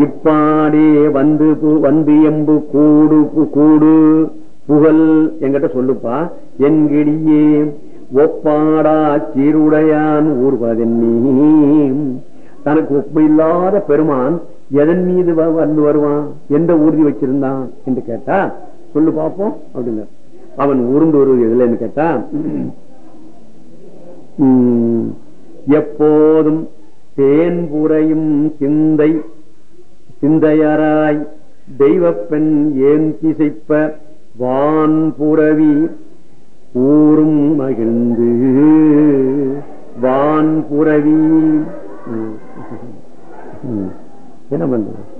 இப்பாடே வந்து பு- வந்து எம்பு கூடு பு- கூடு. புகழ் என்கிட்ட சொல்லுப்பா. என்கிடியே ஒப்பாடா சீருடையான் ஊர்வதென்னீ. தனக்கு ஒப்பு இல்லாத பெருமான் எதன் மீது வந்து வருவான்? எந்த ஊர்தி வச்சிருந்தான்? என்று கேட்டா சொல்லு பார்ப்போம் அப்படிங்க அவன் உருண்டு வருவது எதுலன்னு கேட்டா உம், எப்போதும் தேன்புரையும் சிந்தை சிந்தையராய் தெய்வப்பெண் ஏன் திசைப்ப? வான்புறவி ஊரும் மகிழ்ந்து. வான்புறவி உம். என்ன பண்றது?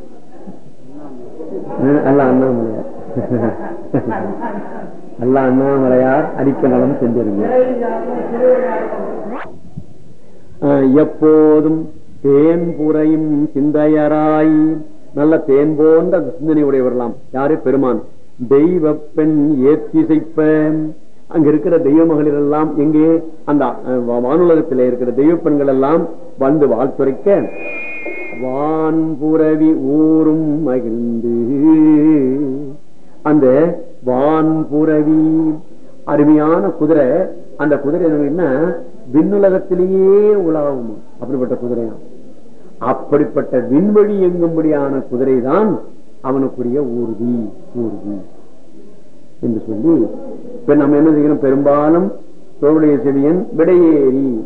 அஹ் அல்ல அண்ணாமலையார். அல்ல அண்ணாமலையார் அடிக்க நலம் செஞ்சிருங்க எப்போதும் தேன் புறையும் சிந்தையராய் நல்ல தேன் போன்ற சிந்தனை உடையவர்களாம். யாரு? பெருமான். தெய்வ பெண் ஏத்திசைப்ப. அங்க இருக்கிற தெய்வ மகளிர் எல்லாம் எங்கே? அந்த வானுலகத்தில் இருக்கிற தெய்வ பெண்கள் எல்லாம் வந்து வாழ்த்துரைக்க வான்புறவி ஊரும் மகிழ்ந்து. அந்த வான்புறவி அருமையான குதிரை அந்த குதிரை என்ன விண்ணுலகத்திலேயே உலாவும். அப்படிப்பட்ட குதிரையான் அப்படிப்பட்ட விண்வெளி எங்கும்படியான குதிரை தான் அவனுக்குரிய ஊர்தி ஊர்தி என்று சொல்லி இப்ப நம்ம என்ன செய்யணும்? பெரும்பாலும் தோளுடைய செவியன் விடையேறி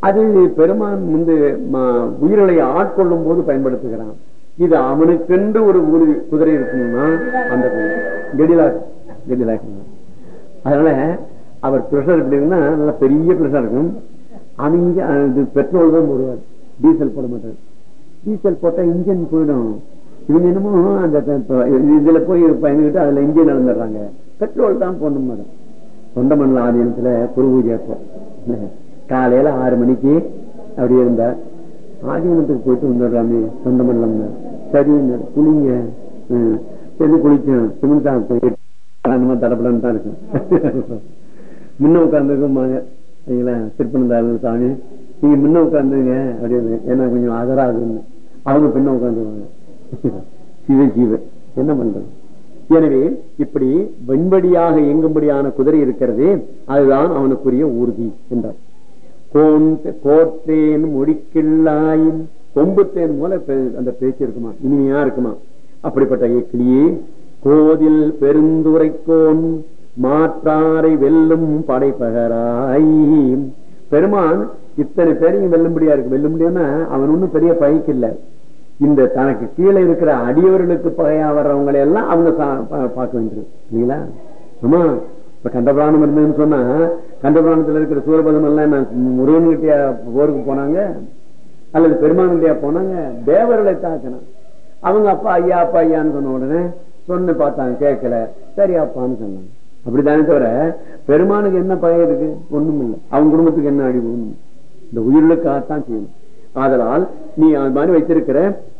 அது பெருமான் முந்து ம- உயிர்களை ஆட்கொள்ளும் போது பயன்படுத்துகிறான். இது அவனுக்கென்று ஒரு ஊர்தி குதிரை இருக்கணும்னா அந்த குதிரை. அதனால அவர் பிரஷர் எப்படின்னா நல்ல பெரிய பிரஷர் இருக்கும். அவங்க இது பெட்ரோல் தான் போடுவார். டீசல் போட மாட்டார். டீசல் போட்டா இன்ஜின் போயிடும். இவங்க என்னமோ அந்த இதுல போய் பயந்துகிட்டு அதுல இன்ஜின் நடந்துடுறாங்க பெட்ரோல் தான் போடணும் மேடம். தொண்டமண்டல ஆதீனத்துல குரு பூஜை அப்போ. காலையில ஆறு மணிக்கு அப்படி இருந்தார் ஆதீனத்துக்கு போயிட்டு வந்துடுறாமே தொண்டமண்டலம் சரி குளிங்க சரி குளிச்சோம் சிமெண்டா போய் தடப்படம் தான் இருக்கும். முன்ன உட்காந்துருக்குமாங்க சரிங்களா சாமி நீங்க முன்ன உட்காந்துங்க அப்படின்னு ஏன்னா கொஞ்சம் ஆதராகுன்னு. அவங்க பின்ன உட்காந்துருவாங்க சிவ சிவ என்ன பண்றது? எனவே இப்படி வெண்படியாக இயங்கும்படியான குதிரை இருக்கிறது அதுதான் அவனுக்குரிய ஊர்தி என்றார். கோன்- முடிக்கில்லாயும் முடிக்கில்லாயின் கொம்புத்தேன் போல அந்த பேச்சு இருக்குமா? இனிமையா இருக்குமா? அப்படிப்பட்ட கிளியே கோதில் பெருந்துரைக்கோன் மாற்றாரை வெல்லும் படைப்பகராய். பெருமான் இத்தனை பேரையும் வெல்லும்படியா இருக்கு. வெல்லும்படியானா அவன் ஒண்ணும் பெரிய பகைக்கு இல்ல இந்த தனக்கு கீழே இருக்கிற அடியவர்களுக்கு பகையா வர்றவங்களை எல்லாம் அவங்க பா- பார்க்க வேண்டியது. இல்லைங்களா ஆமா இப்ப கண்டபிராணம் இருந்ததுன்னு சொன்னா கண்டபிராணத்துல இருக்கிற சூரபதம் எல்லாம் முருகன் கிட்டயா போருக்கு போனாங்க? அல்லது பெருமான் கிட்டியா போனாங்க? தேவர்களை தாக்கணும் அவங்க அப்பா ஐயா அப்பா ஐயான்னு சொன்ன உடனே சொன்னு பார்த்தாங்க கேட்கல. சரி அப்பான்னு சொன்னாங்க. அப்படித்தானே தவிர பெருமானுக்கு என்ன பகை இருக்கு? ஒண்ணும் இல்லை அவன் குடும்பத்துக்கு என்ன அழிவு? இந்த உயிருக்காகத்தான் செய்யணும். ஆதலால் நீ அது மாதிரி வைத்திருக்கிற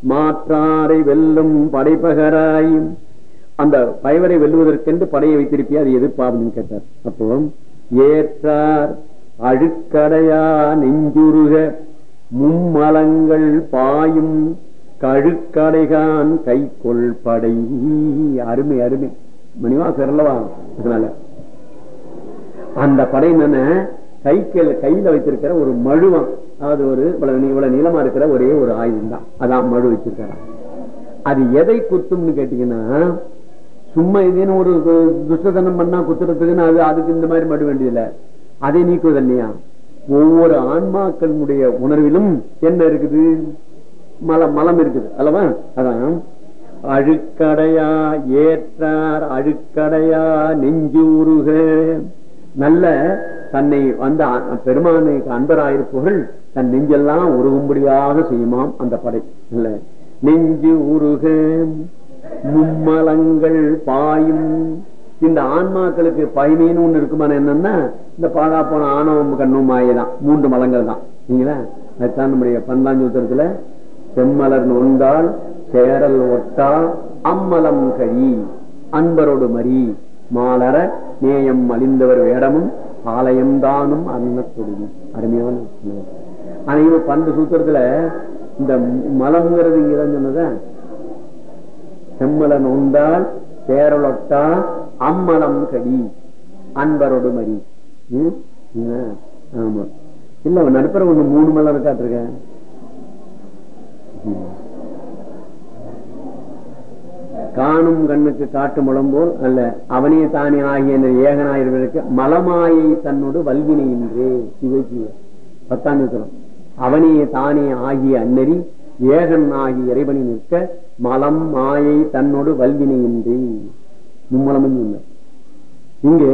மாற்றாரை வெல்லும் படைப்பகராயும் அந்த பயவரை வெல்லுவதற்கென்று படையை வைத்திருப்பியா? அது எதிர்ப்பா அப்படின்னு கேட்டார். அப்போ ஏற்றார் அழுக்கடையா நெஞ்சுருக மும்மலங்கள் பாயும் கழுக்கடைகான் கைக்கொள் படை. அருமை அருமை. மணிவா அல்லவா அதனால. அந்த படை என்னென்ன கையில வைத்திருக்கிற ஒரு மழுவம் அதாவது ஒரு இவ்வளவு நீளமா இருக்கிற ஒரே ஒரு ஆயுதம் தான். அதான் மழு வச்சிருக்கிறான் அது எதை குத்தும்னு கேட்டீங்கன்னா சும்மா இதுன்னு ஒரு துஷ்டதனம் பண்ணா குத்துறதுக்குன்னு அது அதுக்கு இந்த மாதிரி மடு வேண்டியதில்லை. அதை நீக்குவது இல்லையா? ஒவ்வொரு ஆன்மாக்களுடைய உணர்விலும் என்ன இருக்குது? மலம் மலம் இருக்குது. அல்லவா? அதான். அழுக்கடையா ஏற்றார் அழுக்கடையா நெஞ்சு நெஞ்சூருக. நல்ல தன்னை வந்த பெருமானுக்கு அன்பராயிருப்பவர்கள் தன் நெஞ்செல்லாம் உருகும்படியாக செய்யுமாம் அந்த படை. இல்ல நெஞ்சு உருக மும்மலங்கள் பாயும். இந்த ஆன்மாக்களுக்கு பயமேன்னு ஒண்ணு இருக்குமான என்னன்னா இந்த பாழா போன ஆணவம் கண்ணும் மாயதான் மூன்று மலங்கள் தான். சரிங்களா அதுதான் நம்முடைய பந்தாஞ்சூத்திரத்துல செம்மலர் நொந்தால் சேரல் ஒட்டா அம்மலம் கழி. அன்பரோடு மறி. மாலர நேயம் அழிந்தவர் வேடமும் ஆலயம்தானும் தானும் அருமையான ஆனா இவன் பண்டு சூத்திரத்துல இந்த மலம்ங்கிறது இங்கதான் சொன்னதான் செம்மலன் உண்டால் சேரலொட்டா அம்மலம் கடி அன்பரோடு மறி. ஆமா. இல்ல நடுப்புற ஒண்ணு மூணு மலம் இருக்காட்டிருக்க காணும் கண்ணுக்கு காட்டு முளம் போல் அல்ல அவனிய தானே ஆகிய இந்த ஏகனாயிருவதற்கு மலமாயை தன்னோடு வல்வினையின்றே சிவஜி பத்தாம் இருக்கிறோம் அவனிய தானே ஆகிய அன்னறி ஏகன் ஆகிய இறைவனை நிற்க மலம் மாயை தன்னோடு வல்வினையின்றி மும்மலமும் இல்லை. இங்கே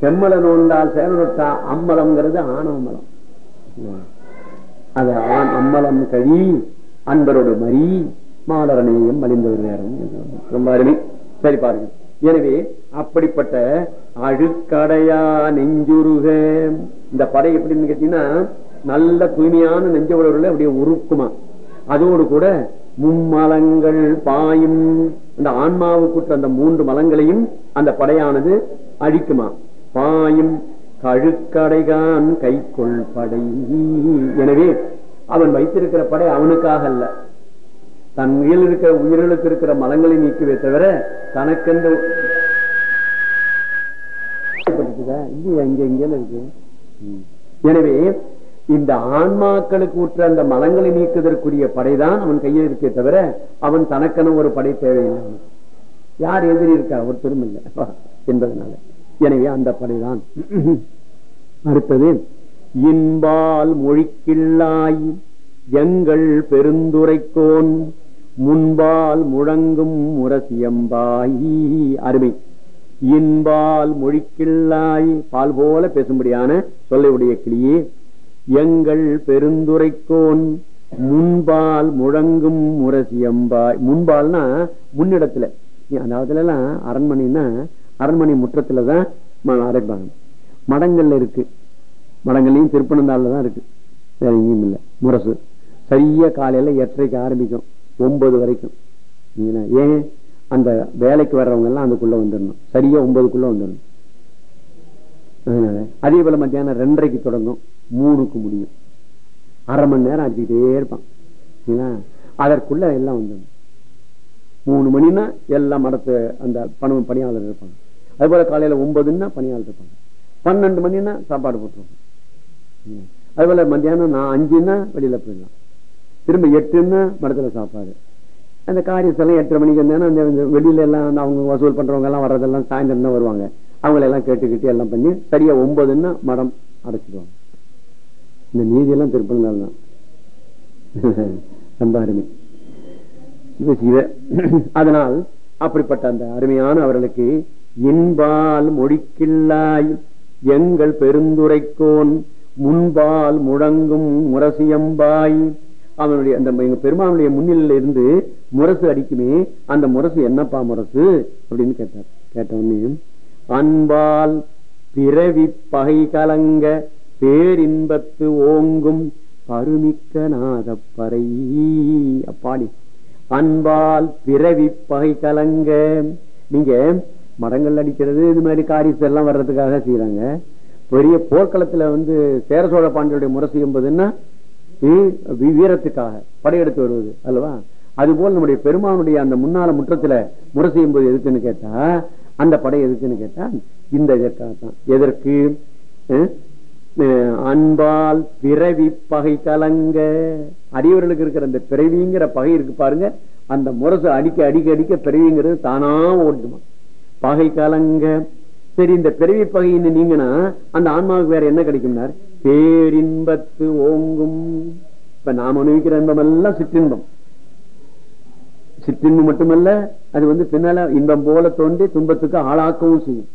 செம்மல நோண்டால் சேனொட்டா அம்மலம்ங்கிறது ஆணவ மலம். அது ஆண் அம்மலம் கழி அன்பரோடு மறி மாலரணையும் மலிந்தவர் நேரம் ரொம்ப அருமை. சரி பாருங்க. எனவே அப்படிப்பட்ட அழுக்கடையா நெஞ்சுருக. இந்த படை எப்படின்னு கேட்டீங்கன்னா நல்ல தூய்மையான நெஞ்ச உழவுல அப்படியே உருக்குமா. அதோடு கூட மும்மலங்கள் பாயும். அந்த ஆன்மாவுக்குற்ற அந்த மூன்று மலங்களையும் அந்த படையானது அழிக்குமா. பாயும். கழுக்கடைகான் கைக்கொள் படை. எனவே அவன் வைத்திருக்கிற படை அவனுக்காக அல்ல. தன் உயிரில் இருக்கிற உயிர்களுக்கு இருக்கிற மலங்களை நீக்குவே தவிர தனக்கென்று இருக்கு. எனவே இந்த ஆன்மாக்களுக்கு ஊற்ற அந்த மலங்களை நீக்குவதற்குரிய படைதான் அவன் கையில் இருக்கே தவிர அவன் தனக்கென ஒரு படை தேவையில்லை. யார் எதிரி இருக்கா? ஒருத்தரும் இல்லை. என்பதனால. எனவே அந்த படைதான். அடுத்தது இன்பால் மொழிக்கில்லாய் எங்கள் பெருந்துரைக்கோன் முன்பால் முழங்கும் முரசியம்பாய். அருமை. இன்பால் மொழிக்கில்லாய் பால் போல பேசும்படியான சொல்லையுடைய கிளியே எங்கள் பெருந்துரைக்கோன் முன்பால் முழங்கும் முரசியம்பாய். முன்பால்னா முன்னிடத்துல. அந்த காலத்துல எல்லாம் அரண்மனைன்னா அரண்மனை முற்றத்துலதான் தான் அடைப்பாங்க. மடங்கள்ல இருக்கு. மடங்கள்லயும் திருப்பனந்தாள்ல தான் இருக்கு. வேற எங்கேயும் இல்லை. முரசு. சரியா காலையில எட்டரைக்கு ஆரம்பிக்கும். ஒன்பது வரைக்கும். ஏன்? அந்த வேலைக்கு வர்றவங்க எல்லாம் அதுக்குள்ள வந்துடணும். சரியா ஒன்பதுக்குள்ள வந்துடணும். அதனால அதே போல மத்தியானம் ரெண்டரைக்கு தொடங்கும். மூணுக்கு முடியும். அரை மணி நேரம் அடிச்சுக்கிட்டே இருப்பான். அதற்குள்ள எல்லாம் வந்துடணும். மூணு மணினா எல்லாம் மடத்து அந்த பணம் பணியாளர் இருப்பாங்க. அது போல காலையில ஒன்பதுன்னா பணியாளர் இருப்பாங்க. பன்னெண்டு மணினா சாப்பாடு போட்டுருவாங்க. ம். அது போல மத்தியானம் நான் அஞ்சுன்னா வெளியில போயிடலாம். திரும்ப எட்டுன்னு மடத்துல சாப்பாடு. அந்த காரியத்தெல்லாம் எட்டரை மணிக்கு வந்தேன்னா அந்த வெளியில எல்லாம் அவங்க வசூல் பண்றவங்க எல்லாம் வர்றதெல்லாம் சாயந்தரம் தான் வருவாங்க. அவங்களெல்லாம் கேட்டுக்கிட்டு எல்லாம் பண்ணி சரியா ஒன்பதுன்னா மடம் அடைச்சிடுவாங்க. இந்த நீதி எல்லாம் தான். ரொம்ப அருமை. அதனால் அப்படிப்பட்ட அந்த அருமையான அவர்களுக்கு இன்பால் மொழிக்கில்லாய் எங்கள் பெருந்துரைக்கோன் முன்பால் முழங்கும் முரசியம்பாய் அவனுடைய அந்த எங்க பெருமானுடைய முன்னிலையில இருந்து முரசு அடிக்குமே அந்த முரசு என்னப்பா முரசு? அப்படின்னு கேட்டார். கேட்ட உடனே அன்பால் பிறவி பகை கலங்க பேரின்பத்து ஓங்கும் பருமிக்க நாதப்பறை. அப்பாடி. அன்பால் பிறவி பகை கலங்க நீங்க மடங்கள் அடிக்கிறது இது மாதிரி காரிசு எல்லாம் வர்றதுக்காக செய்யறாங்க பெரிய போர்க்களத்துல வந்து சேர சோழ பாண்டியருடைய முரசு என்பதுன்னா வீரத்துக்காக படையெடுத்து வருவது அல்லவா? அதுபோல் நம்முடைய பெருமானுடைய அந்த முன்னால முற்றத்துல முரசெய்யும் போது எதுக்குன்னு கேட்டா அந்த படை எதுக்குன்னு கேட்டா இந்த இதற்காகத்தான் எதற்கு? அன்பால் பிறவி பகை கலங்க. அடியவர்களுக்கு இருக்கிற அந்த பிறவிங்கிற பகை இருக்கு பாருங்க அந்த முரசு அடிக்க அடிக்க அடிக்க பிறவிங்கிறது தானா ஓடுமா? பகை கலங்க. சரி இந்த பிறவி பகைன்னு நீங்கன்னா அந்த ஆன்மாவுக்கு வேற என்ன கிடைக்கும்னாரு? பேரின்பத்து ஓங்கும். இப்ப நாம் அனுபவிக்கிற இன்பம் எல்லாம் சிற்றின்பம். சிற்றின்பம் மட்டுமல்ல அது வந்து பின்னால இன்பம் போல தோன்றி துன்பத்துக்கு ஆளாக்கவும் செய்யும்.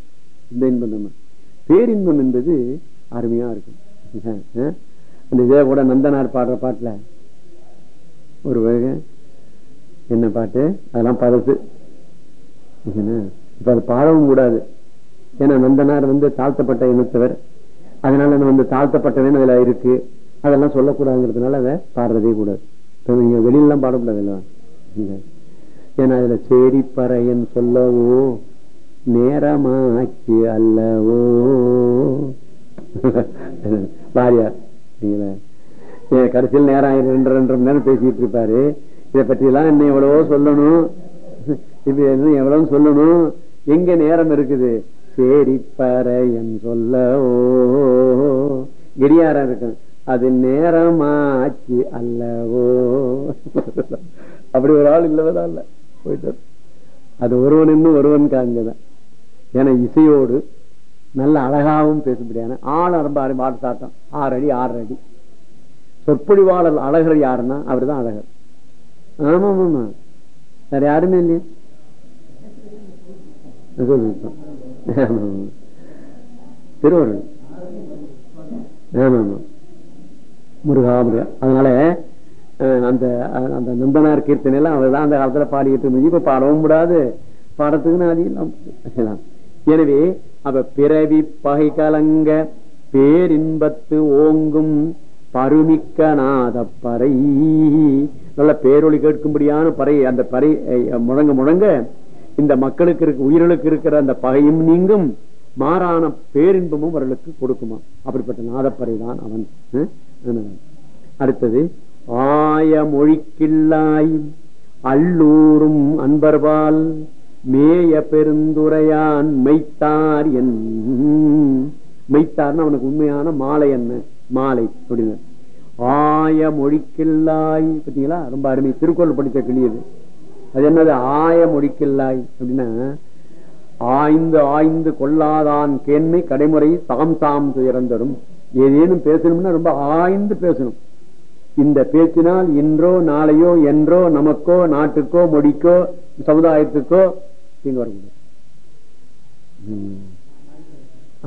இந்த இன்பம் நம்ம. பேரின்பம் என்பது அருமையா இருக்கும். அந்த இதே கூட நந்தனார் பாடுற பாட்டுல. ஒரு என்ன பாட்டு? அதெல்லாம் பதத்து என்ன? இப்ப அது பாடவும் கூடாது. ஏன்னா நந்தனார் வந்து தாழ்த்தப்பட்ட இனத்தவர். அதனால வந்து தாழ்த்தப்பட்டவன் அதுல இருக்கு அதெல்லாம் சொல்லக்கூடாதுங்கிறதுனால அதை பாடுறதே கூடாது நீங்க வெளியிலாம் பாடக்கூடாது இல்லவா? ஏன்னா அதுல சேரிப்பறையன் சொல்லவோ நேரமாக்கி அல்லவோ. பாரியார் சரிங்களா? கடைசியில் நேரம் ஆயிரம் ரெண்டு ரெண்டு மணி நேரம் பேசிட்டு இருப்பாரு. இதை பற்றியெல்லாம் என்ன எவ்வளவோ சொல்லணும். இது எவ்வளவு சொல்லணும். எங்க நேரம் இருக்குது? சேரிப்பறையன் சொல்லவோ. சொல்ல ஓ அது நேரமாச்சு அல்லவோ. அப்படி ஒரு ஆள் இல்லவதா இல்ல. போயிட்டு அது ஒருவன் இன்னும் ஒருவன் காங்கதான் ஏன்னா இசையோடு நல்ல அழகாவும் பேசும்படியான ஆள் ரொம்ப பாட்டு சாட்டம். ஆறு அடி ஆறு அடி. சொற்பொழிவாளர் அழகர் யாருன்னா அவர் தான் அழகர். ஆமா ஆமா வேற யாருமே இல்லையா? சொல்லிருக்கோம் திருவருள். ஆமா ஆமா முருகா முருகா. அதனால அந்த அந்த நந்தனார் கீர்த்தனை எல்லாம் அவர் தான் அந்த காலத்துல பாடிக்கிட்டு இருந்துச்சு இப்ப பாடவும் கூடாது. பாடத்துக்குன்னு அது இல்லாம எனவே அவ பிறவி பகை கலங்க பேரின்பத்து ஓங்கும் பருமிக்க நாத பறை நல்ல பேரொழி கேட்கும்படியான பறை அந்த பறை முழங்க முழங்க இந்த மக்களுக்கு இருக்கு உயிர்களுக்கு இருக்கிற அந்த பகையும் நீங்கும் மாறான பேரின்பமும் அவர்களுக்கு கொடுக்குமா? அப்படிப்பட்ட நாதப்பறை தான் அவன் அடுத்தது ஆய மொழிக்கில்லாய் அல்லூரும் அன்பர்வால் மேய பெருந்துரையான் மெய்த்தார் என் மெய்த்தார்னு அவனுக்கு உண்மையான மாலை என்ன? மாலை அப்படின்னு ஆய மொழிக்கில்லாய் பார்த்தீங்களா? ரொம்ப அருமை. திருக்குறள் படித்த கிளியது. அது என்னது? ஆய மொழிக்கில்லாய் அப்படின்னா ஆய்ந்து ஆய்ந்து கொள்ளாதான் கேண்மை கடைமுறை தாம் தாம் துயரந்தரும். ஏதேனும் பேசணும்னா ரொம்ப ஆய்ந்து பேசணும். இந்த பேச்சினால் இன்றோ நாளையோ என்றோ நமக்கோ நாட்டுக்கோ மொழிக்கோ சமுதாயத்துக்கோ தீங்கு வரக்கூடாது.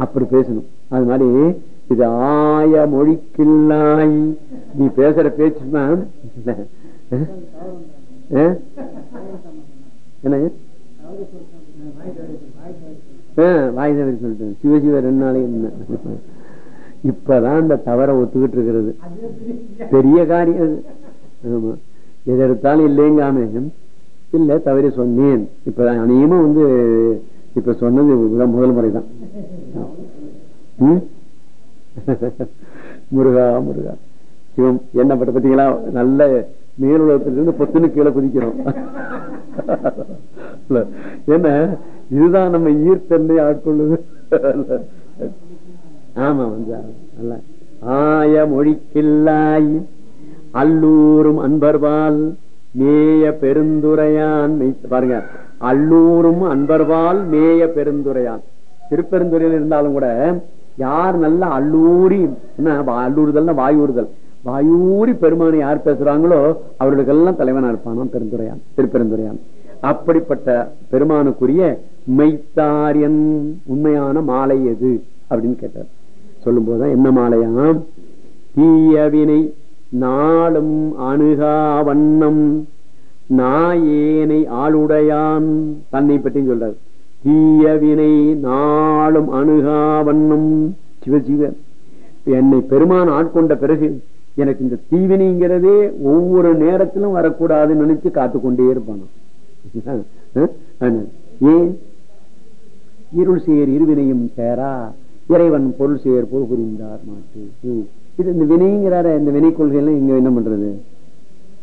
அப்படி பேசணும். அது மாதிரி இது ஆய மொழிக்கில்லாய் நீ பேசுற பேச்சுன்னா என்ன வாய் தவறி சொல்லிட்டேன். சிவசிவ ரெண்டு நாளைக்கு இப்பதான் அந்த தவறை ஒத்துக்கிட்டு இருக்கிறது. பெரிய காரியம் அது. ஆமா. எது எடுத்தாலும் இல்லைங்காம இல்ல தவறி சொன்னேன். இப்ப அநேகமா வந்து இப்ப சொன்னது முதல் முறைதான். முருகா முருகா. சிவம் என்ன பட்ட பார்த்தீங்களா? நல்ல மேலுலகத்திலிருந்து பொத்துன்னு கீழே குதிக்கிறோம் என்ன இதுதான் நம்ம ஈர்த்தன்மை ஆட்கொள்ளுது. ஆமா நல்ல ஆய மொழிக்கில்லாய் அல்லூரும் அன்பர்வால் மேய பெருந்துரையான் பாருங்க அல்லூரும் அன்பர்வால் மேய பெருந்துரையான். திருப்பெருந்துறையில் இருந்தாலும் கூட யார் நல்ல அல்லூரி என்ன அல்லூறுதல் வாயூறுதல் வாயூரி பெருமானை யார் பேசுறாங்களோ அவர்களுக்கெல்லாம் தலைவனா இருப்பானாம் பெருந்துரையான் திருப்பெருந்துரையான். அப்படிப்பட்ட பெருமானுக்குரிய மெய்த்தாரியன் உண்மையான மாலை எது அப்படின்னு கேட்டார். சொல்லும் போதுதான் என்ன மாலையாம்? தீயவினை நாளும் அணுகா வண்ணம் நாயேனை ஆளுடையான். தன்னை பற்றி சொல்றார். தீயவினை நாளும் அணுகா வண்ணம். சிவசிவ என்னை பெருமான் ஆட்கொண்ட பிறகு எனக்கு இந்த தீவினிங்கிறதே ஒவ்வொரு நேரத்திலும் வரக்கூடாதுன்னு நினைச்சு காத்துக்கொண்டே இருப்பானோ ஏன்? இருள் சேர் இருவினையும் சேரா இறைவன் பொருள் சேர் பொருள் புரிந்தார் மாட்டு இது இந்த வினைங்கிறார இந்த வினை கொள்கையெல்லாம் இங்க என்ன பண்றது?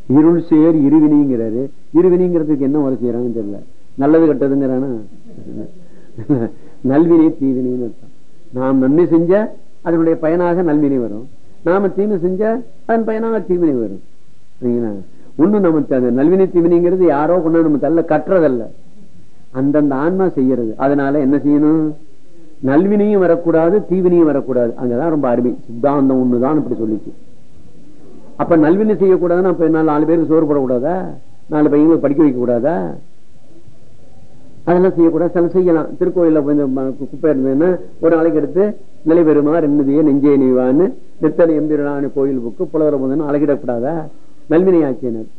இருள் சேர் இருவினைங்கிறாரு. இருவினைங்கிறதுக்கு என்ன வர செய்யறாங்கன்னு தெரியல. நல்லது கெட்டதுங்கிறானா? நல்வினை தீவினைன்னு நாம் நன்மை செஞ்ச அதனுடைய பயனாக நல்வினை வரும். நாம தீமை செஞ்ச அதன் பயனாக தீவினை வரும் சரிங்களா? ஒண்ணு அது நல்வினை தீவினைங்கிறது யாரோ கொண்டு நம்ம தள்ள கட்டுறதல்ல. அந்தந்த ஆன்மா செய்யறது. அதனால என்ன செய்யணும்? நல்வினையும் வரக்கூடாது தீவினையும் வரக்கூடாது. அங்கதான் ரொம்ப அருமை. சித்தாந்தம் ஒண்ணுதான் இப்படி சொல்லிச்சு. அப்ப நல்வினை செய்யக்கூடாதுன்னா அப்ப நாலு பேருக்கு சோறு போடக்கூடாதா? நாலு பையங்களுக்கு படிக்க வைக்க கூடாதா அதெல்லாம் செய்யக்கூடாது. சில செய்யலாம். திருக்கோயில குப்பை இருந்ததுன்னா ஒரு நாளைக்கு எடுத்து நிலை பெறுமா ரெண்டுதிய நெஞ்சே நீவான்னு நித்தனை எம்பிரான கோயில் புக்கு புலவர முதன் அழகிடக்கூடாதா? நல்வினை ஆக்கியனர்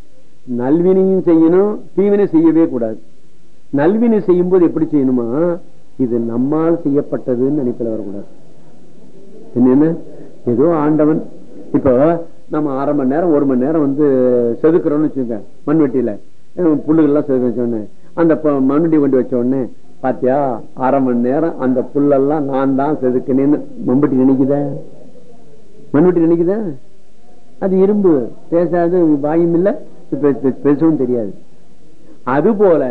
நல்வினையும் செய்யணும் தீவினை செய்யவே கூடாது. நல்வினை செய்யும் போது எப்படி செய்யணுமா? இது நம்மால் செய்யப்பட்டதுன்னு நினைப்பில் வரக்கூடாது. என்ன ஏதோ ஆண்டவன். இப்போ நம்ம அரை மணி நேரம் ஒரு மணி நேரம் வந்து செதுக்குறோம்னு வச்சுக்கோங்க மண்வெட்டியில. புல்லுகள்லாம் செதுக்க வச்சோடனே அந்த மண்வெட்டி கொண்டு வச்ச உடனே பாத்தியா அரை மணி நேரம் அந்த புல்லெல்லாம் நான் தான் செதுக்கினேன்னு மம்பட்டி நினைக்குத? மண்வெட்டி நினைக்குத? அது இரும்பு பேசாது வாயும் இல்ல பேசவும் தெரியாது. அது போல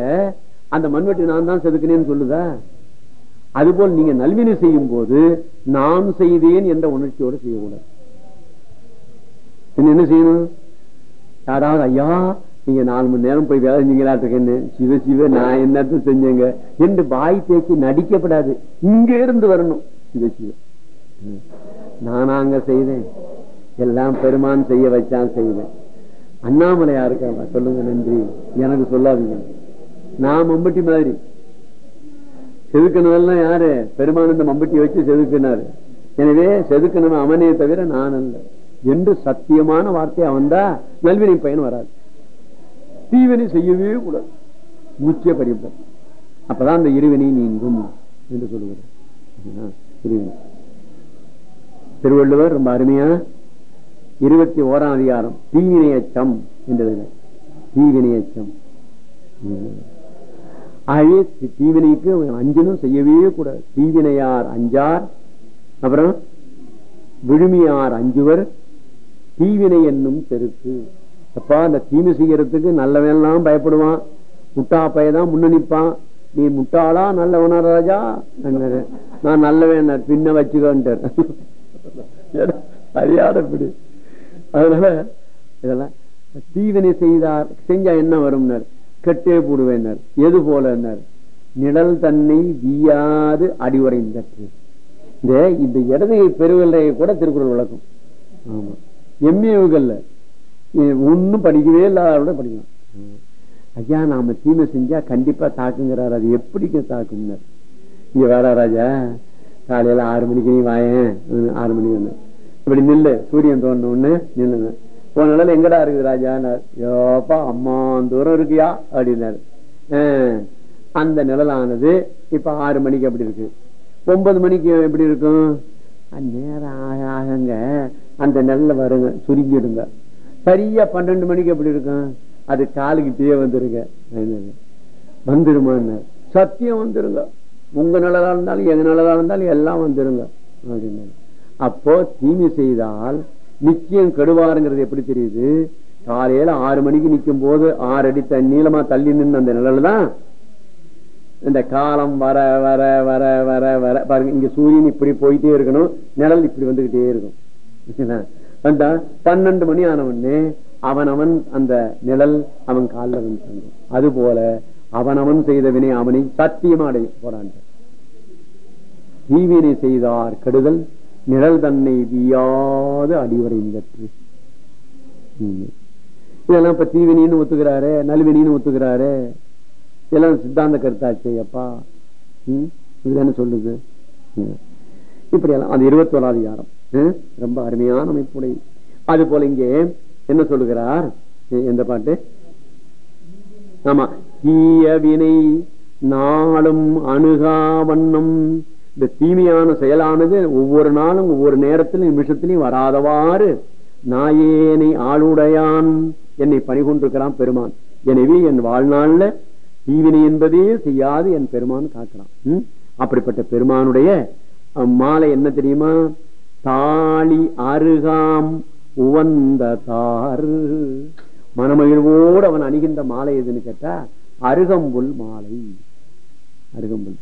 அந்த மண்வெட்டி நான் தான் செதுக்கினேன்னு சொல்லுதா? அதுபோல் நீங்க நல்வினை செய்யும் போது நான் செய்தேன் என்ற உணர்ச்சியோடு செய்யக்கூடாது. பின்ன என்ன செய்யணும்? யாராவது ஐயா நீங்க நாலு மணி நேரம் போய் வேலை செஞ்சீங்களாட்டுக்கன்னு சிவ சிவ நான் என்னத்த செஞ்சேங்க? என்று வாய் பேச்சு நடிக்கப்படாது. இங்க இருந்து வரணும் சிவ சிவ. நானா அங்க செய்தேன். எல்லாம் பெருமான் செய்ய வச்சான் செய்வேன் அண்ணாமலை யாருக்கா சொல்லுங்க நன்றி. எனக்கு சொல்லாதீங்க. நான் மம்பட்டி மாதிரி. செதுக்கினதெல்லாம் யாரு? பெருமான் இந்த மம்பட்டியை வச்சு செதுக்கினாரு. எனவே செதுக்கினவன் அவனே தவிர நான் அல்ல. என்று சத்தியமான வார்த்தை அவன்தா நல்வினை பயன் வராது. தீவினை செய்யவே கூடாது. முக்கிய பறிப்பர் அப்பதான் அந்த இருவினை நீங்கும் என்று சொல்லுகிறார் இருவினை திருவள்ளுவர் ரொம்ப அருமையா இருபத்தி ஓராம் அதிகாரம் தீவினை அச்சம் என்றது தீவினை அச்சம் ஆகவே தீவினைக்கு அஞ்சனும் செய்யவே கூடாது. தீவினையார் அஞ்சார் அப்புறம் விழுமியார் அஞ்சுவர் தீவினை என்னும் பெருக்கு அப்பா அந்த தீமை செய்யறதுக்கு நல்லவெல்லாம் பயப்படுவான். முட்டா பையதான் முன்னணிப்பான் நீ முட்டாளா நல்லவனா ராஜா? நான் நல்லவன் பின்ன வச்சுக்கோன்ட்டார் அறியாத பிடி அதனால இதெல்லாம் தீவினை செய்தார் செஞ்சா என்ன வரும்னார்? கெட்டே போடுவேனர் எது போல நிழல் தன்னை வீயாது அடிவரைந்தற்று. இந்த இந்த இடதுகை பெருவல்லை கூட திருக்குறள் விளக்கும். ஆமா. எம்ஏவுகள்ல ஒன்னும் படிக்கவே இல்லாத படிக்கணும். ஐயா நாம தீமை செஞ்சா கண்டிப்பா தாக்குங்கிறார். அது எப்படிங்க தாக்கும்னார் இங்க வேற ராஜா. காலையில ஆறு மணிக்கு நீ வாயேன். ஆறு மணிக்கு வந்து. இப்படி நில்லு. சூரியன் தோணுன உடனே நில்லுங்க. போன நாள் எங்கடா இருக்குது ராஜான்னார் யோப்பா அம்மா தூரம் இருக்கியா? அப்படின்னாரு. அந்த நிழலானது இப்ப ஆறு மணிக்கு அப்படி இருக்கு. ஒன்பது மணிக்கு எப்படி இருக்கும்? நேரம் ஆக ஆகங்க. அந்த நெல்ல வருங்க. சுருங்கிடுங்க. சரியா பன்னெண்டு மணிக்கு எப்படி இருக்கும்? அது காலுக்கிட்டே வந்துருங்க. என்னது? வந்துருமான்னு சத்தியம் வந்துருங்க. உங்க நல்லதா இருந்தாலும் எங்க நல்லதா இருந்தாலும் எல்லாம் வந்துருங்க. அப்படின்னு அப்போ தீமை செய்தால் நிச்சயம் கெடுவாருங்கிறது எப்படி தெரியுது? காலையில ஆறு மணிக்கு நிக்கும் போது ஆறு அடி நீளமா தள்ளி நின்று அந்த நிழல் தான் இந்த காலம் வர வர வர வர வர பாருங்க இங்க சூரியன் இப்படி போயிட்டே இருக்கணும். நிழல் இப்படி வந்துகிட்டே இருக்கும். வந்தா பன்னெண்டு மணி ஆன உடனே அவன் அவன் அந்த நிழல் அவன் காலில் வந்து அது போல அவன் அவன் செய்த வினை அவனை சத்தியமா அடைய போறான். தீவினை செய்தார் கெடுதல் நிழல் தன்னை வீயாது அடிவடைந்தற்று இதெல்லாம் இப்ப தீவினின்னு ஒத்துக்கிறாரு நல்வினின்னு ஒத்துக்கிறாரு. இதெல்லாம் சித்தாந்த கருத்தாச்சே அப்பா. இது என்ன சொல்லுது? இப்படி எல்லாம் அது இருபத்தி ஓராது யாரம் ரொம்ப அருமையான அமைப்புடை. அது போல இங்கே என்ன சொல்லுகிறார்? எந்த பாட்டு? ஆமா. தீய வினை நாளும் அணுகா வண்ணம். இந்த தீமையான செயலானது ஒவ்வொரு நாளும் ஒவ்வொரு நேரத்திலும் நிமிஷத்திலையும் வராதவாறு நாயேனை ஆளுடையான். என்னை பணிகொண்டிருக்கிறான் பெருமான். எனவே என் வாழ்நாள்ல தீவினை என்பதே செய்யாது என் பெருமான் காக்கிறான் அப்படிப்பட்ட பெருமானுடைய மாலை என்ன தெரியுமா? தாளி அருகாம் உவந்த தாறு மனமகிழ்வோடு அவன் அணுகின்ற மாலை எதுன்னு கேட்டா அருகம்புல் மாலை. அருகம்புல்.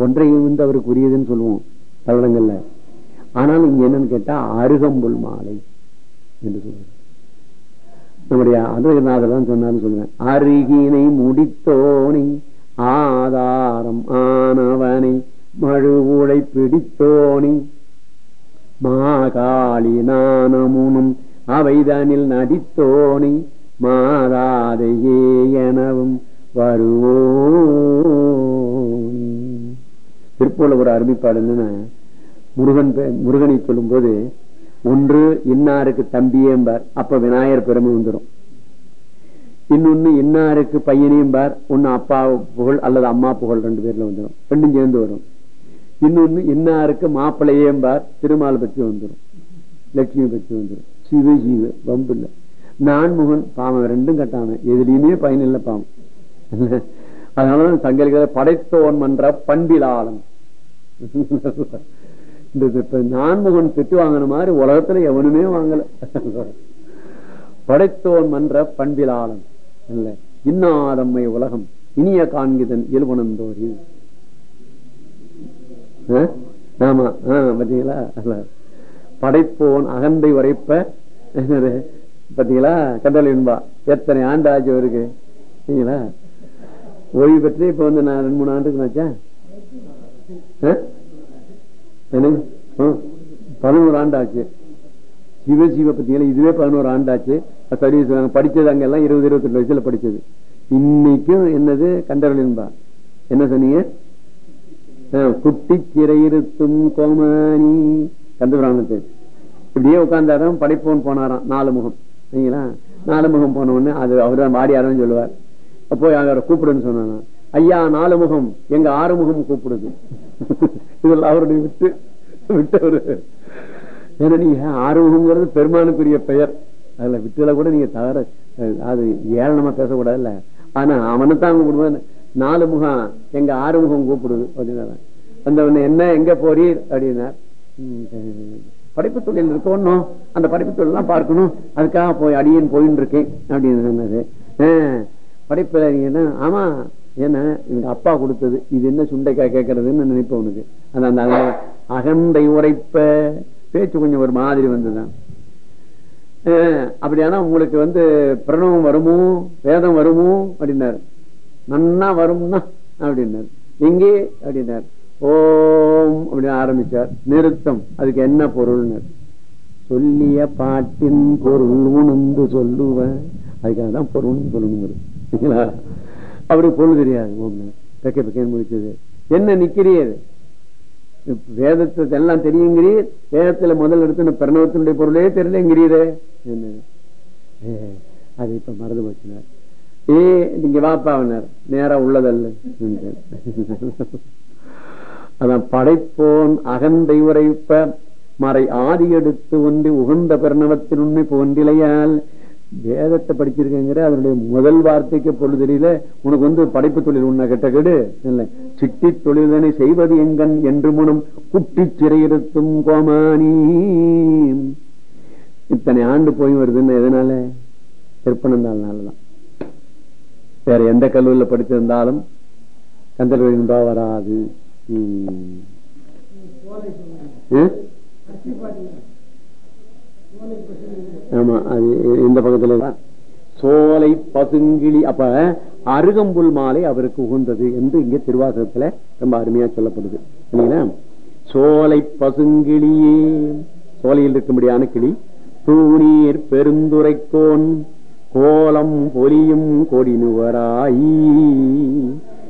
கொன்றை வந்து அவருக்கு உரியதுன்னு சொல்லுவோம் பல்லடங்கள்ல ஆனால் இங்க என்னன்னு கேட்டா அருகம்புல் மாலை என்று சொல்லுவோம். நம்முடைய அருகநாதர் தான் சொன்னார்னு சொல்லுவேன். அருகினை முடித்தோனை ஆதாரம் ஆனவனை மழுவுளை பிடித்தோனை மாகாளி நாணமுனும் அவைதனில் நடித்தோனை மாதாதையே எனவும் வருவோ திருப்பூர்ல ஒரு அருமைப்பாடு முருகன் பே- முருகனை சொல்லும் போது ஒன்று இன்னாருக்கு தம்பியேம்பார் அப்ப விநாயகர் பெருமை வந்துடும் இன்னொன்னு இன்னாருக்கு பையனையும் பார் ஒன்னு அப்பா புகழ் அல்லது அம்மா புகழ் ரெண்டு பேர்ல வந்துடும் ரெண்டும் சேர்ந்து வரும். இன்னொன்னு இன்னாருக்கு மாப்பிள்ளையும் பார் திருமால் பற்றி வந்துடும் லட்சுமி பற்றி வந்துடும் சிவ சிவ வம்பு இல்லை நான்முகன் பாவம் ரெண்டும் கட்டாம எதுலையுமே பயன் இல்லை பாவம். அதனாலதான் சங்கலிகளை படைத்தோன் மன்ற பண்பிலாளன். இந்த இப்ப நான்முகன் திட்டு வாங்கின மாதிரி உலகத்துல எவனுமே வாங்கல. படைத்தோன் மன்ற பண்பிலாளன். இல்ல இன்னாதம்மை உலகம் இனிய காண்கிதன் இயல்புணந்தோரி ஆமா பாத்தீங்களா? படைப்போன் அகந்தை உரைப்ப. பாத்தீங்களா? கண்டல் என்பா எத்தனை ஆண்டு ஆச்சு அவருக்கு? சரிங்களா ஓய்வு பெற்று இப்ப வந்து நான் ரெண்டு மூணு ஆண்டுக்கு ஆச்சா என்னங்க பதினோரு ஆண்டு ஆச்சு சிவ சிவ பத்தீங்களா? இதுவே பதினோரு ஆண்டு ஆச்சு சர்வீஸ் படிச்சது அங்க எல்லாம் இருபது இருபத்தி ரெண்டு வயசுல படிச்சது. இன்னைக்கும் என்னது? கண்டறின்பா என்ன சொன்னீங்க? குட்டி சிறையிருத்தும் கோமானி கந்தபுராணத்தை இப்படியே உட்கார்ந்தாராம் படைப்போன் போனாராம் நாலு முகம். சரிங்களா? நாலு முகம் போன உடனே அது அவர் தான் வாடியாரன்னு சொல்லுவார். அப்போ அவரை கூப்பிடுன்னு சொன்னாங்க ஐயா நாலு முகம் எங்க ஆறு முகம் கூப்பிடுது. இதில் அவருடைய விட்டு விட்டவர். ஏன்னா நீங்க ஆறுமுகம்ங்கிறது பெருமானுக்குரிய பெயர். அதுல விட்டுல கூட நீங்க தவற அஹ், அது ஏளனமா பேசக்கூடாதுல்ல. ஆனா அவனைத்தான் கூப்பிடுவான் நாலு முகம் எங்க ஆறு முகம் கூப்பிடுது. அப்படின்னா அந்த என்ன எங்க போறீர்? அப்படின்னார். ம், படைப்பு தொழில் இருக்க அந்த படைப்பு தொழில் எல்லாம் பார்க்கணும். அதுக்காக போய் அடியின் போயின்னு இருக்கேன் அப்படின்னு சொன்னது ஆஹ், படைப்புல என்ன ஆமா என்ன எங்க அப்பா கொடுத்தது. இது என்ன சுண்டைக்காய் கேட்கறதுன்னு நினைப்பவனுக்கு உனக்கு. அந்த அந்த அந்த அகந்தை உரைப்ப பேச்சு கொஞ்சம் ஒரு மாதிரி வந்துதான். அப்படியானா உங்களுக்கு வந்து பிரணவம் வருமோ வேதம் வருமோ? அப்படின்னாரு. நன்னா வரும்னா அப்படின்னாரு. எங்கே? அப்படின்னார். ஓம் அப்படின்னு ஆரம்பிச்சார். நிறுத்தம். அதுக்கு என்ன பொருள்னர்? சொல்லிய பாட்டின் பொருள் உணர்ந்து சொல்லுவேன். அதுக்காக தான் பொருள்னு சொல்லணுங்கிறது. சரிங்களா? அவருக்கு பொருள் தெரியாது. ஒண்ணு பெக்க பெக்கன்னு முடிச்சது. என்ன நிக்கிறீர்? வேதத்தை எல்லாம் தெரியுங்கிறீர்? வேதத்துல முதல் எடுத்து பிரணவத்தினுடைய பொருளே தெரியலங்கிறீரே. என்ன ஏ, அது இப்ப மறந்து போச்சுனார். ஏ நீங்க வாப்பாவினார் நேரா உள்ளதல்ல. அதான் படைப்போன் அகந்தை உரைப்ப மறை ஆதி எடுத்து ஒன்றி உகந்த பெருணவத்தின் உண்மை போன்றிலையால் வேதத்தை படிச்சிருக்கேங்கிற அதனுடைய முதல் வார்த்தைக்கு பொருள் தெரியல உனக்கு வந்து படைப்பு தொழில் உன்ன கெட்ட கெடு இல்ல சிட்டி தொழிலனை செய்வது எங்கன் என்று முனும் குட்டி சிறையிருத்தும் கோமானி. இத்தனை ஆண்டு போய் வருதுன்னு எதனால? திருப்பனந்தாள்னாலதான் வேற எந்த கல்லூரியில படிச்சிருந்தாலும் கந்தர்வா வராது. ம். ம்? ஆமா அது இந்த பக்கத்துல தான் சோலை பசுங்கிளி அப்ப அருகம்புல் மாலை அவருக்கு உகந்தது என்று இங்க திருவாசகத்துல ரொம்ப அருமையா சொல்லப்படுது. இல்லைங்களா சோலை பசுங்கிளியே சோலையில் இருக்கும்படியான கிளி தூணீர் பெருந்துரைக்கோன் கோலம் பொலியும் கொடினுவராய்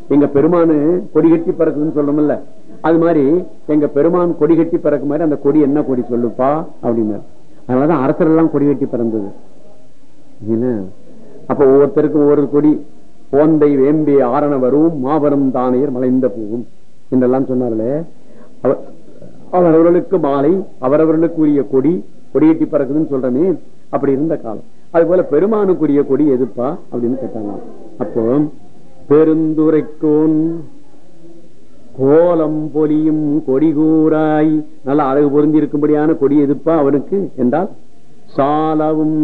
எங்க பெருமானு கொடி கட்டி பறக்குதுன்னு சொல்றோம்ல அது மாதிரி எங்க பெருமான் கொடி கட்டி பறக்கும் மாதிரி அந்த கொடி என்ன கொடி சொல்லுப்பா அப்படின்னாரு அதனாலதான் அரசர் எல்லாம் கொடி கட்டி பிறந்தது. என்ன? அப்ப ஒவ்வொருத்தருக்கும் ஒவ்வொரு கொடி போந்தை வேம்பி ஆரண வரும் மாபெரும் தானையர் மலைந்த பூவும் என்றெல்லாம் சொன்னார்களே. அவ- அவரவர்களுக்கு மாலை அவரவர்களுக்கு உரிய கொடி கொடியேட்டி பறக்குதுன்னு சொல்றமே அப்படி இருந்த காலம். அது போல பெருமானுக்குரிய கொடி எதுப்பா அப்படின்னு கேட்டாங்க. அப்போ பெருந்துரைக்கோன் கோலம் பொலியும் கொடிகூராய் நல்ல அழகு பொருந்தி இருக்கும்படியான கொடி எதுப்பா அவனுக்கு என்றால் சாலவும்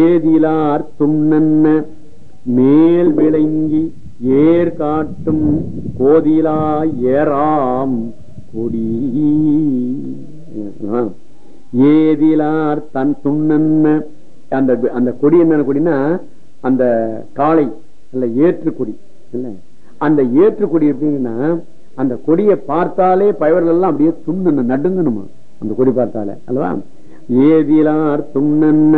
ஏதிலார் துண்ணன்ன மேல் விளங்கி ஏர் காட்டும் கோதிலா ஏறாம் கொடி. ஏதிலார் தன் துண்ணன்ன அந்த அந்த கொடி என்ன கொடினா அந்த காளை இல்ல ஏற்று கொடி இல்ல? அந்த ஏற்று கொடி எப்படின்னா அந்த கொடியை பார்த்தாலே பயவர்கள் எல்லாம் அப்படியே துண்ணு நடுங்கணுமா? அந்த கொடி பார்த்தாலே அல்லவா? ஏதிலார் துண்ணன்ன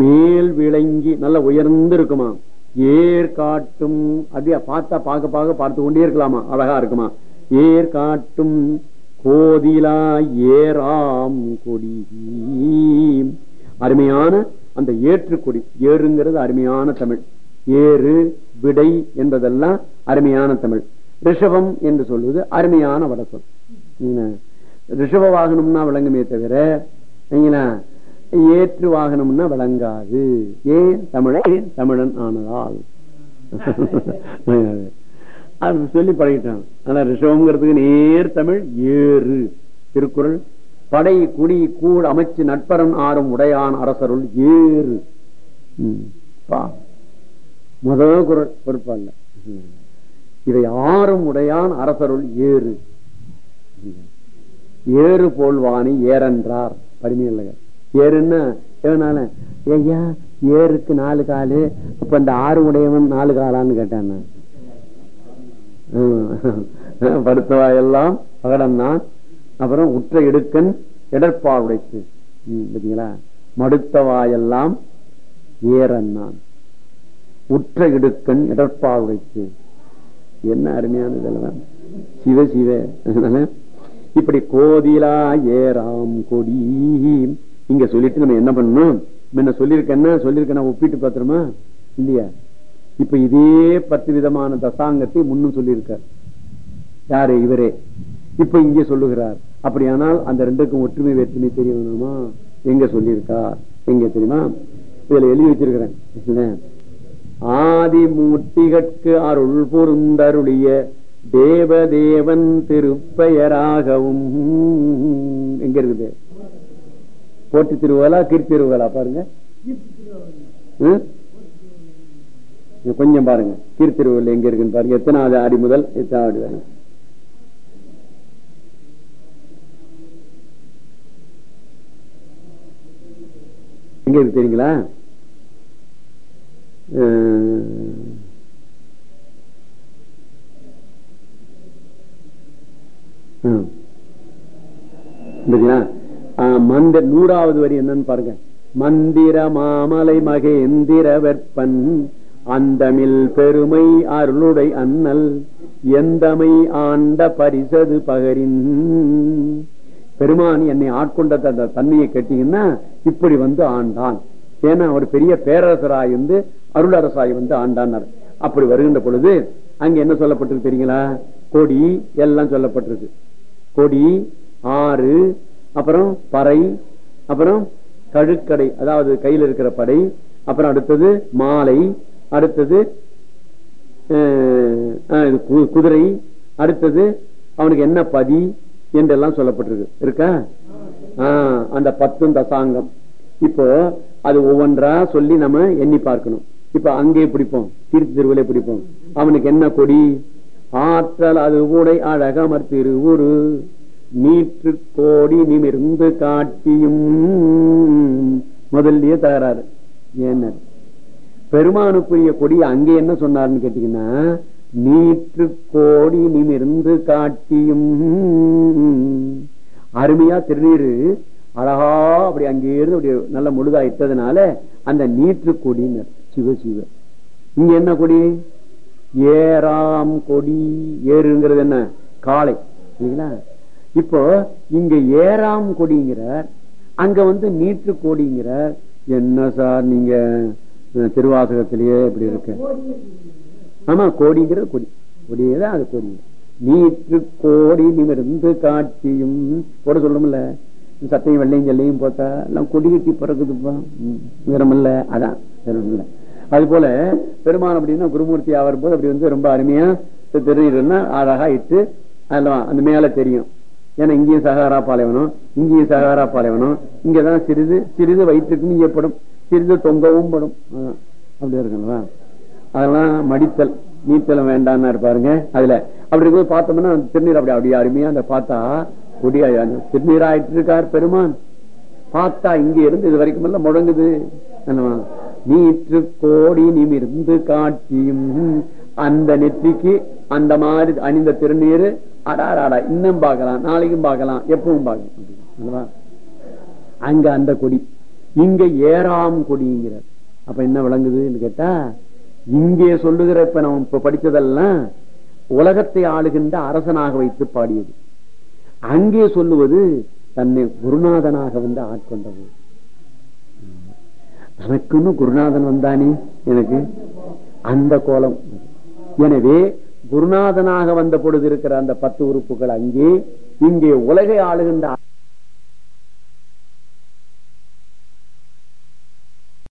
மேல் விளங்கி நல்ல உயர்ந்து இருக்குமா ஏர் காட்டும் அப்படியே பார்த்தா பார்க்க பார்க்க பார்த்து கொண்டே இருக்கலாமா? அழகா இருக்குமா? ஏர் காட்டும் கோதிலா ஏராம் கொடி. அருமையான அந்த ஏற்றுக்குடி ஏறுங்கிறது அருமையான தமிழ். ஏறு விடை என்பதெல்லாம் அருமையான தமிழ். ரிஷபம் என்று சொல்வது அருமையான வடசொல். என்ன? ரிஷப வாகனம்னா விளங்குமே தவிர ஏற்று வாகனம்னா விளங்காது. ஏன்? தமிழன் தமிழன் ஆனதால். அது சொல்லி பழகிட்டான். ஆனா ரிஷபம்ங்கிறதுக்கு நேர் தமிழ் ஏறு. திருக்குறள் படை குடி கூழ் அமைச்சு நட்பரன் ஆறும் உடையான் அரசருள் ஏறு. பா. முதல் குரல் பொறுப்பாங்க இவை ஆறும் உடையான் அரசருள் ஏறு. ஏறு போல்வாணி ஏறென்றார். பரிமையில்லைங்க ஏறுன்னா எவனால ஐயா ஏருக்கு நாலு காலு அப்ப இந்த ஆறு உடையவன் நாலு காலான்னு கேட்டான்? நான். ஹம். படுத்தவாயெல்லாம் பகடம் தான் அப்புறம் உற்ற எடுக்கன் இடர்பா உடைத்து பார்த்தீங்களா? மடுத்தவாயெல்லாம் ஏறன்னான். உற்ற இடுக்கண் இடர்பா உடைத்து என்ன அருமையான இதெல்லாம். சிவ சிவ. இப்படி கோதிலா ஏறாம் கொடி. இங்க சொல்லிட்டு நம்ம என்ன பண்ணணும்? முன்ன சொல்லியிருக்கேன்னா சொல்லியிருக்கேன் ஒப்பிட்டு பாத்துருமா இல்லையா? இப்ப இதே பத்து விதமான தசாங்கத்தை முன்னும் சொல்லியிருக்கார். யாரு? இவரே. இப்ப இங்கே சொல்லுகிறார். அப்படியானால் அந்த ரெண்டுக்கும் ஒற்றுமை வேற்றுமை தெரியணுமா எங்க சொல்லியிருக்கா? எங்க தெரியுமா? இதுல எழுதி வச்சிருக்கிறேன். ஆதி மூட்டிகட்கு அருள் பொருந்தருளிய தேவதேவன் திருப்பெயராகவும். எங்க இருக்குது? போட்டி திருவலா கீர்த்தி பாருங்க. கொஞ்சம் பாருங்க. கீர்த்தி எங்க இருக்குன்னு பாருங்க. எத்தனாவது ஆடி முதல்? எத்தனாவது எங்க இருக்கு தெரியுங்களா மந்த நூறாவது வரி என்னன்னு பாருங்க. மந்திர மாமலை மகேந்திர வெப்பன் அந்தமில் பெருமை அருளுடை அண்ணல் எந்தமை ஆண்ட பரிசது பகரின். பெருமான் என்னை ஆட்கொண்ட தன்மையை கேட்டீங்கன்னா இப்படி வந்து ஆண்டான். ஏன்னா ஒரு பெரிய பேரரசராய் வந்து அருளரசாய் வந்து ஆண்டான் அப்படி வருகின்ற பொழுது அங்க என்ன சொல்லப்பட்டிருக்கு தெரியுங்களா? கொடி எல்லாம் சொல்லப்பட்டிருக்கு. கொடி ஆறு அப்புறம் பறை அப்புறம் கழுக்கடை அதாவது கையில் இருக்கிற படை அப்புறம் அடுத்தது மாலை அடுத்தது அஹ், அஹ், இது கு- குதிரை அடுத்தது அவனுக்கு என்ன பதி என்றெல்லாம் சொல்லப்பட்டிருக்கு. இருக்கா? ஆஹ், அந்த பத்தும் தசாங்கம். இப்போ அது ஒவ்வொன்றா சொல்லி நம்ம எண்ணி பார்க்கணும். இப்ப அங்கே பிடிப்போம். தீர்த்து திருவிழை பிடிப்போம். அவனுக்கு என்ன கொடி? ஆற்றல் அது உடை அழகமர் திருவுரு. நீற்று கோடி நிமிர்ந்து காட்டியும் முதல்லயே தகராறு. என்ன? பெருமானுக்குரிய கொடி அங்கே என்ன சொன்னார்னு கேட்டீங்கன்னா நீற்று கோடி நிமிர்ந்து காட்டியும் அருமையா திருநீரு அழகா அப்படி அங்கிருந்து அப்படி நல்ல முழுதா இட்டதுனால அந்த நீற்று கொடினர் சிவ சிவ. இங்க என்ன கொடி? ஏறாம் கொடி. ஏறுங்கிறது என்ன? காளை. இல்லைங்களா இப்போ இங்க ஏறாம் கொடிங்கிறார் அங்க வந்து நீற்று கோடிங்கிறார். என்ன சார் நீங்க? திருவாசகத்திலேயே இப்படி இருக்கு. ஆமா கோடிங்கிறது கொடி. கொடியே தான் அது கொடி. நீற்று கோடி நிமிர்ந்து காட்சியும் போட சொல்லும்ல சட்டையும் வெள்ளையும் ஜெல்லையும் போட்டா எல்லாம் கொடி கட்டி பிறகுதுப்பா விரமில்ல அதான் விரமில்ல அது போல பெருமான் அப்படின்னா குருமூர்த்தி ஆகிற போது அப்படி வந்து ரொம்ப அருமையா தெரியுதுன்னா அழகா இட்டு அதெல்லாம் அந்த மேல தெரியும். ஏன்னா இங்கேயும் சகாரா பாலைவனம் இங்கேயும் சகாரா பாலைவனம் இங்கதான் சிறிது சிறிது வயிற்றுக்கும் இயப்படும் சிறிது தொங்கவும் படும். அப்படி இருக்குங்களா? அதெல்லாம் மடித்தல் நீத்தலம் வேண்டாம்னா இருப்பாருங்க அதுல. அப்படி இருக்கும்போது பார்த்தோம்னா திருநீர் அப்படி அப்படி அருமையா அந்த பார்த்தா கொடியா திருநீர் திருநீராயிட்டு இருக்கார் பெருமான். பார்த்தா இங்க இருந்து இது வரைக்கும் எல்லாம் முழங்குது. நீற்று கோடி நிமிர்ந்து காட்டியும் அந்த நெற்றிக்கு அந்த மாதிரி அணிந்த திருநீர் அடாராடா இன்னும் பார்க்கலாம் நாளைக்கும் பார்க்கலாம் எப்பவும் பார்க்கலாம். அங்க அந்த கொடி இங்க ஏறாம் கொடிங்கிறார் அப்ப என்ன விளங்குதுன்னு கேட்டா இங்கே சொல்லுகிற இப்ப நம்ம இப்ப படிச்சதெல்லாம் உலகத்தை ஆளுகின்ற அரசனாக வைத்து பாடியது. அங்கே சொல்லுவது தன்னை குருநாதனாக வந்து ஆட்கொண்டது. தனக்குன்னு குருநாதன் வந்தானே எனக்கு அந்த கோலம். எனவே குருநாதனாக வந்த பொழுது இருக்கிற அந்த பத்து உறுப்புகள் அங்கே இங்கே உலகை ஆளுகின்ற